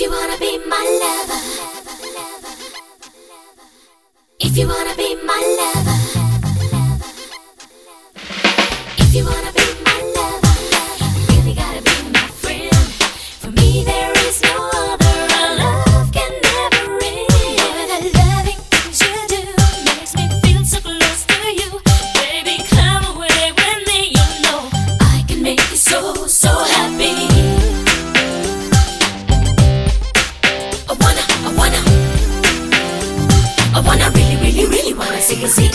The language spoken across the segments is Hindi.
If you wanna be my lover, if you wanna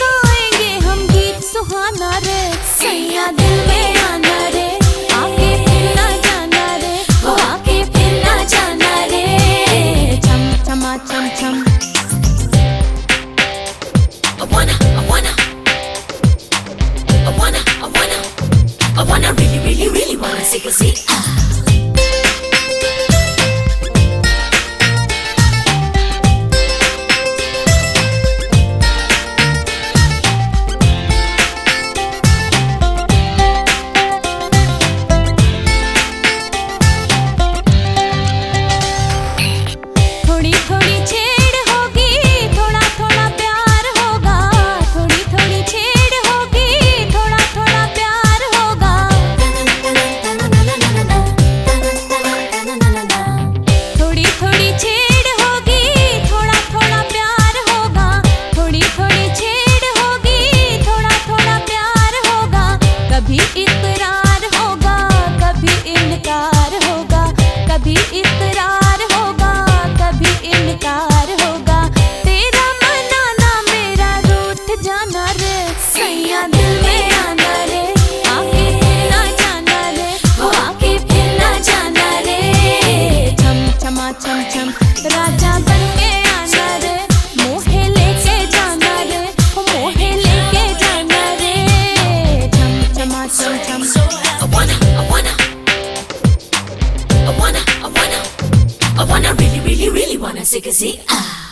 गाएँगे हम गीत सुहाना रे। सैया दिल में आना रे, आके फिर ना जाना रे आके फिर ना जाना रे। चम चमा चम छम छम राजा बन के आना रे मोहे लेके जाना रे मोहे लेके जाना रे छम छमा छम छम I wanna, I wanna, I wanna, I wanna, I wanna really, really, really wanna see, see, ah.